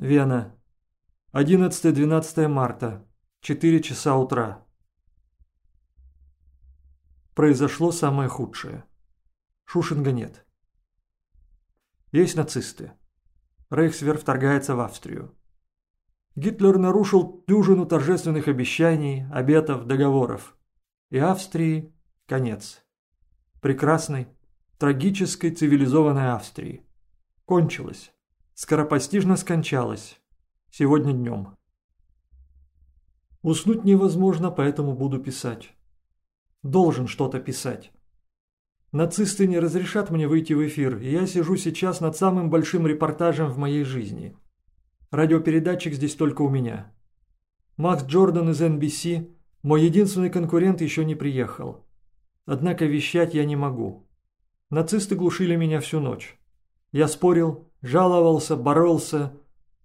Вена. 11-12 марта. 4 часа утра. Произошло самое худшее. Шушинга нет. Есть нацисты. Рейхсвер вторгается в Австрию. Гитлер нарушил дюжину торжественных обещаний, обетов, договоров. И Австрии конец. Прекрасной, трагической цивилизованной Австрии. Кончилось. Скоропостижно скончалось. Сегодня днем. Уснуть невозможно, поэтому буду писать. Должен что-то писать. Нацисты не разрешат мне выйти в эфир, и я сижу сейчас над самым большим репортажем в моей жизни. Радиопередатчик здесь только у меня. Макс Джордан из NBC, мой единственный конкурент, еще не приехал. Однако вещать я не могу. Нацисты глушили меня всю ночь. Я спорил, жаловался, боролся.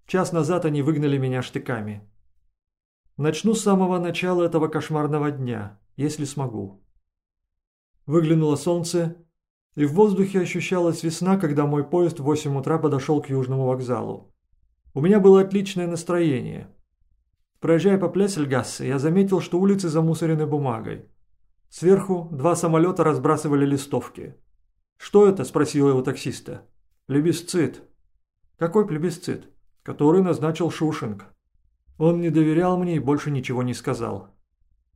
Час назад они выгнали меня штыками. Начну с самого начала этого кошмарного дня, если смогу. Выглянуло солнце, и в воздухе ощущалась весна, когда мой поезд в 8 утра подошел к Южному вокзалу. У меня было отличное настроение. Проезжая по Плессельгассе, я заметил, что улицы замусорены бумагой. Сверху два самолета разбрасывали листовки. «Что это?» – спросил его таксиста. «Плебисцит». «Какой плебисцит?» «Который назначил Шушинг». Он не доверял мне и больше ничего не сказал.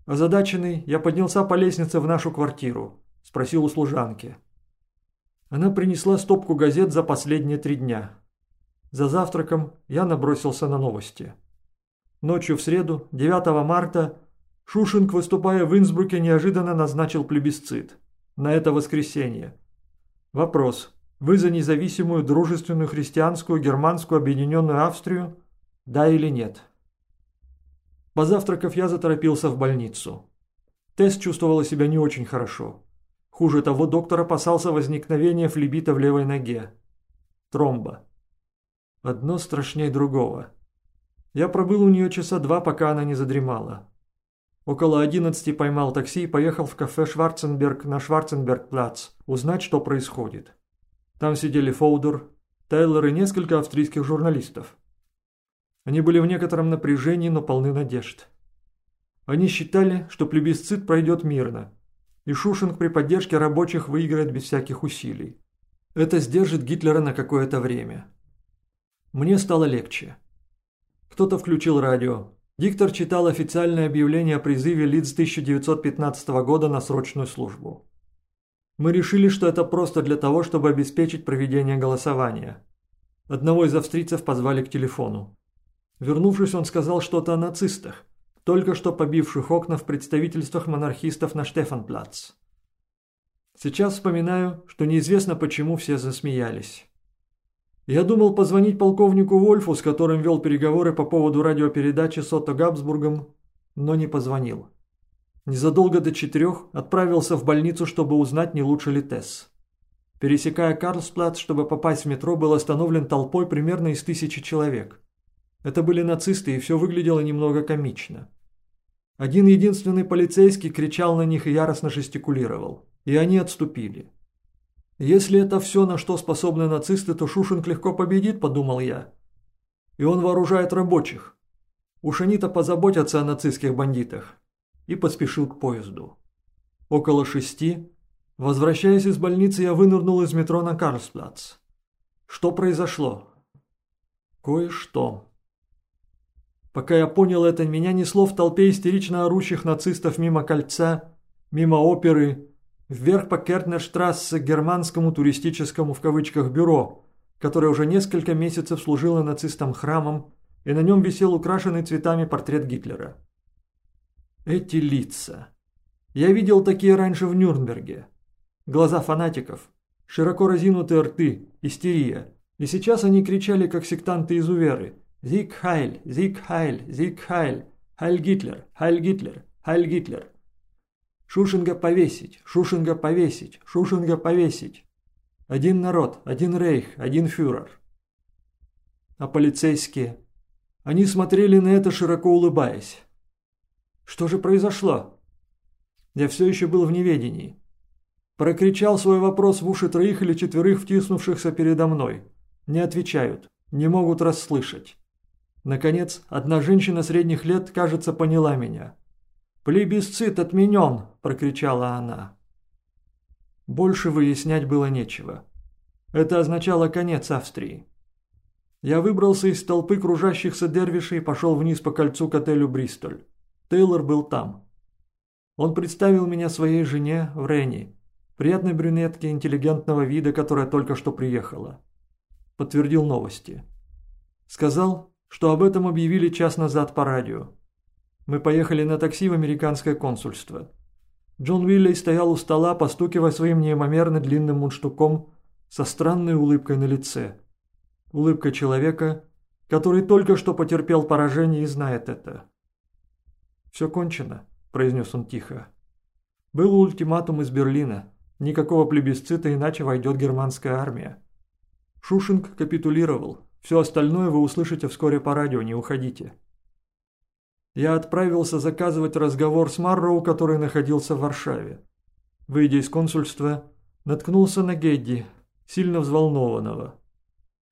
Озадаченный, я поднялся по лестнице в нашу квартиру. Спросил у служанки. Она принесла стопку газет за последние три дня. За завтраком я набросился на новости. Ночью в среду, 9 марта, Шушинг, выступая в Инсбруке, неожиданно назначил плебисцит. На это воскресенье. Вопрос. Вы за независимую, дружественную, христианскую, германскую объединенную Австрию? Да или нет? Позавтракав, я заторопился в больницу. Тесс чувствовала себя не очень хорошо. Хуже того, доктор опасался возникновения флебита в левой ноге. Тромба. Одно страшнее другого. Я пробыл у нее часа два, пока она не задремала. Около одиннадцати поймал такси и поехал в кафе «Шварценберг» на Шварценберг-плац узнать, что происходит. Там сидели Фоудер, Тейлор и несколько австрийских журналистов. Они были в некотором напряжении, но полны надежд. Они считали, что плебисцит пройдет мирно, и Шушинг при поддержке рабочих выиграет без всяких усилий. Это сдержит Гитлера на какое-то время. Мне стало легче. Кто-то включил радио. Диктор читал официальное объявление о призыве лиц 1915 года на срочную службу. Мы решили, что это просто для того, чтобы обеспечить проведение голосования. Одного из австрийцев позвали к телефону. Вернувшись, он сказал что-то о нацистах, только что побивших окна в представительствах монархистов на Штефанплац. Сейчас вспоминаю, что неизвестно почему все засмеялись. Я думал позвонить полковнику Вольфу, с которым вел переговоры по поводу радиопередачи с Отто Габсбургом, но не позвонил. Незадолго до четырех отправился в больницу, чтобы узнать, не лучше ли Тесс. Пересекая Карлсплац, чтобы попасть в метро, был остановлен толпой примерно из тысячи человек. Это были нацисты, и все выглядело немного комично. Один единственный полицейский кричал на них и яростно жестикулировал. И они отступили. «Если это все, на что способны нацисты, то Шушинг легко победит», – подумал я. «И он вооружает рабочих. Уж они-то позаботятся о нацистских бандитах». И поспешил к поезду. Около шести, возвращаясь из больницы, я вынырнул из метро на Карлсплац. Что произошло? Кое-что. Пока я понял это, меня несло в толпе истерично орущих нацистов мимо кольца, мимо оперы, вверх по Кертнерштрассе к германскому туристическому в кавычках бюро, которое уже несколько месяцев служило нацистам храмом, и на нем висел украшенный цветами портрет Гитлера. Эти лица. Я видел такие раньше в Нюрнберге. Глаза фанатиков, широко разинутые рты, истерия. И сейчас они кричали, как сектанты-изуверы – Зиг Хайль, Зиг Хайль, Зиг Хайль, Хайль Гитлер, Хайль Гитлер, Хайль Гитлер. Шушнига повесить, Шушнига повесить, Шушнига повесить. Один народ, один рейх, один фюрер. А полицейские? Они смотрели на это, широко улыбаясь. Что же произошло? Я все еще был в неведении. Прокричал свой вопрос в уши троих или четверых втиснувшихся передо мной. Не отвечают, не могут расслышать. Наконец, одна женщина средних лет, кажется, поняла меня. «Плебисцит отменен!» – прокричала она. Больше выяснять было нечего. Это означало конец Австрии. Я выбрался из толпы кружащихся дервишей и пошел вниз по кольцу к отелю «Бристоль». Тейлор был там. Он представил меня своей жене в Ренни, приятной брюнетке интеллигентного вида, которая только что приехала. Подтвердил новости. Сказал, что об этом объявили час назад по радио. Мы поехали на такси в американское консульство. Джон Уиллей стоял у стола, постукивая своим неимомерно длинным мундштуком со странной улыбкой на лице. Улыбка человека, который только что потерпел поражение и знает это. «Все кончено», – произнес он тихо. «Был ультиматум из Берлина. Никакого плебисцита, иначе войдет германская армия. Шушинг капитулировал. Все остальное вы услышите вскоре по радио, не уходите». Я отправился заказывать разговор с Марроу, который находился в Варшаве. Выйдя из консульства, наткнулся на Гедди, сильно взволнованного.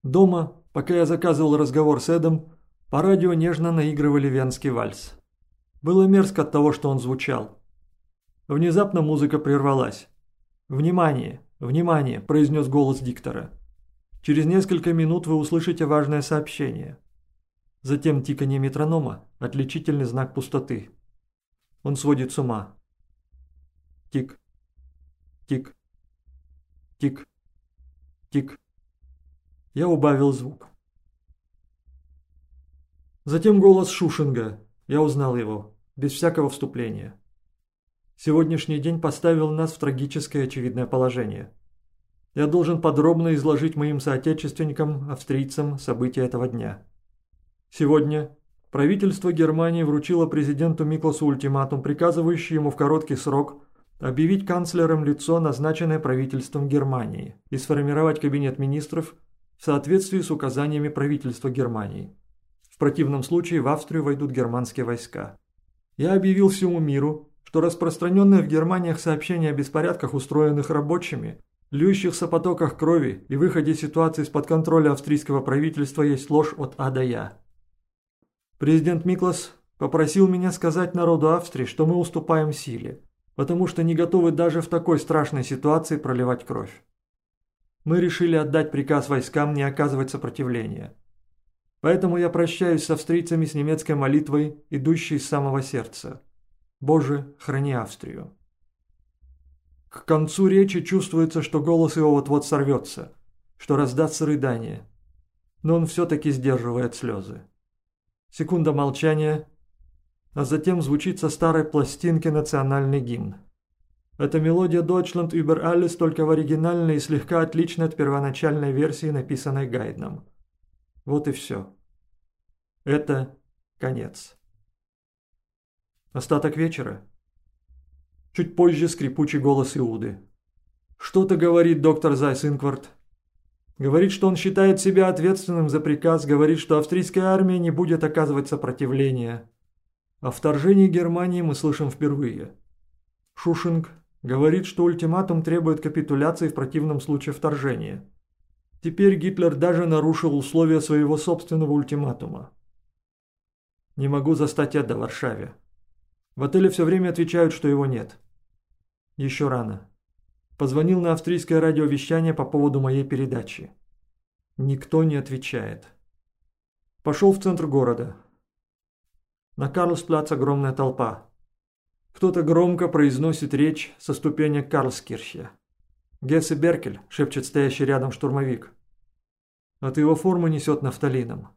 Дома, пока я заказывал разговор с Эдом, по радио нежно наигрывали венский вальс. Было мерзко от того, что он звучал. Внезапно музыка прервалась. «Внимание! Внимание!» – произнес голос диктора. «Через несколько минут вы услышите важное сообщение». Затем тиканье метронома – отличительный знак пустоты. Он сводит с ума. Тик. Тик. Тик. Тик. Я убавил звук. Затем голос Шушинга. Я узнал его без всякого вступления. Сегодняшний день поставил нас в трагическое очевидное положение. Я должен подробно изложить моим соотечественникам, австрийцам, события этого дня. Сегодня правительство Германии вручило президенту Микласу ультиматум, приказывающий ему в короткий срок объявить канцлером лицо, назначенное правительством Германии, и сформировать кабинет министров в соответствии с указаниями правительства Германии. В противном случае в Австрию войдут германские войска. Я объявил всему миру, что распространенное в Германиях сообщение о беспорядках, устроенных рабочими, льющихся потоках крови и выходе ситуации из-под контроля австрийского правительства есть ложь от А до Я. Президент Миклас попросил меня сказать народу Австрии, что мы уступаем силе, потому что не готовы даже в такой страшной ситуации проливать кровь. Мы решили отдать приказ войскам не оказывать сопротивления. Поэтому я прощаюсь с австрийцами с немецкой молитвой, идущей из самого сердца. Боже, храни Австрию. К концу речи чувствуется, что голос его вот-вот сорвется, что раздастся рыдание. Но он все-таки сдерживает слезы. Секунда молчания, а затем звучит со старой пластинки национальный гимн. Эта мелодия Deutschland über alles только в оригинальной и слегка отлична от первоначальной версии, написанной Гайдном. Вот и все. Это конец. Остаток вечера. Чуть позже скрипучий голос Иуды. Что-то говорит доктор Зайс-Инквард. Говорит, что он считает себя ответственным за приказ, говорит, что австрийская армия не будет оказывать сопротивления. О вторжении Германии мы слышим впервые. Шушинг говорит, что ультиматум требует капитуляции в противном случае вторжения. Теперь Гитлер даже нарушил условия своего собственного ультиматума. Не могу застать Эда в Варшаве. В отеле все время отвечают, что его нет. Еще рано. Позвонил на австрийское радиовещание по поводу моей передачи. Никто не отвечает. Пошел в центр города. На Карлсплац огромная толпа. Кто-то громко произносит речь со ступенек Карлскирхе. «Гессе Беркель», — шепчет стоящий рядом штурмовик. От его формы несет нафталином.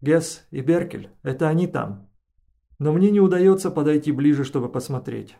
Гесс и Беркель – это они там. Но мне не удается подойти ближе, чтобы посмотреть.